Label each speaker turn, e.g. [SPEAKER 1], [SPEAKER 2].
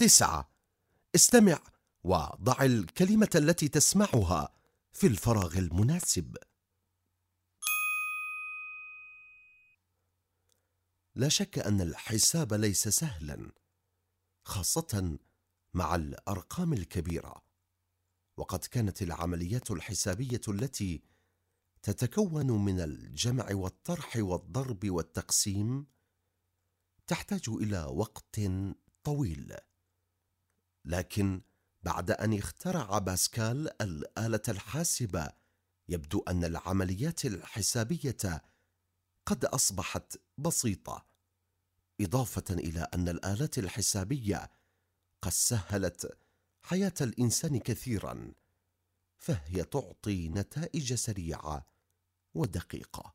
[SPEAKER 1] تسعة. استمع وضع الكلمة التي تسمعها في الفراغ المناسب. لا شك أن الحساب ليس سهلا خاصة مع الأرقام الكبيرة. وقد كانت العمليات الحسابية التي تتكون من الجمع والطرح والضرب والتقسيم تحتاج إلى وقت طويل. لكن بعد أن اخترع باسكال الآلة الحاسبة يبدو أن العمليات الحسابية قد أصبحت بسيطة إضافة إلى أن الآلات الحسابية قد سهلت حياة الإنسان كثيرا فهي تعطي نتائج سريعة ودقيقة.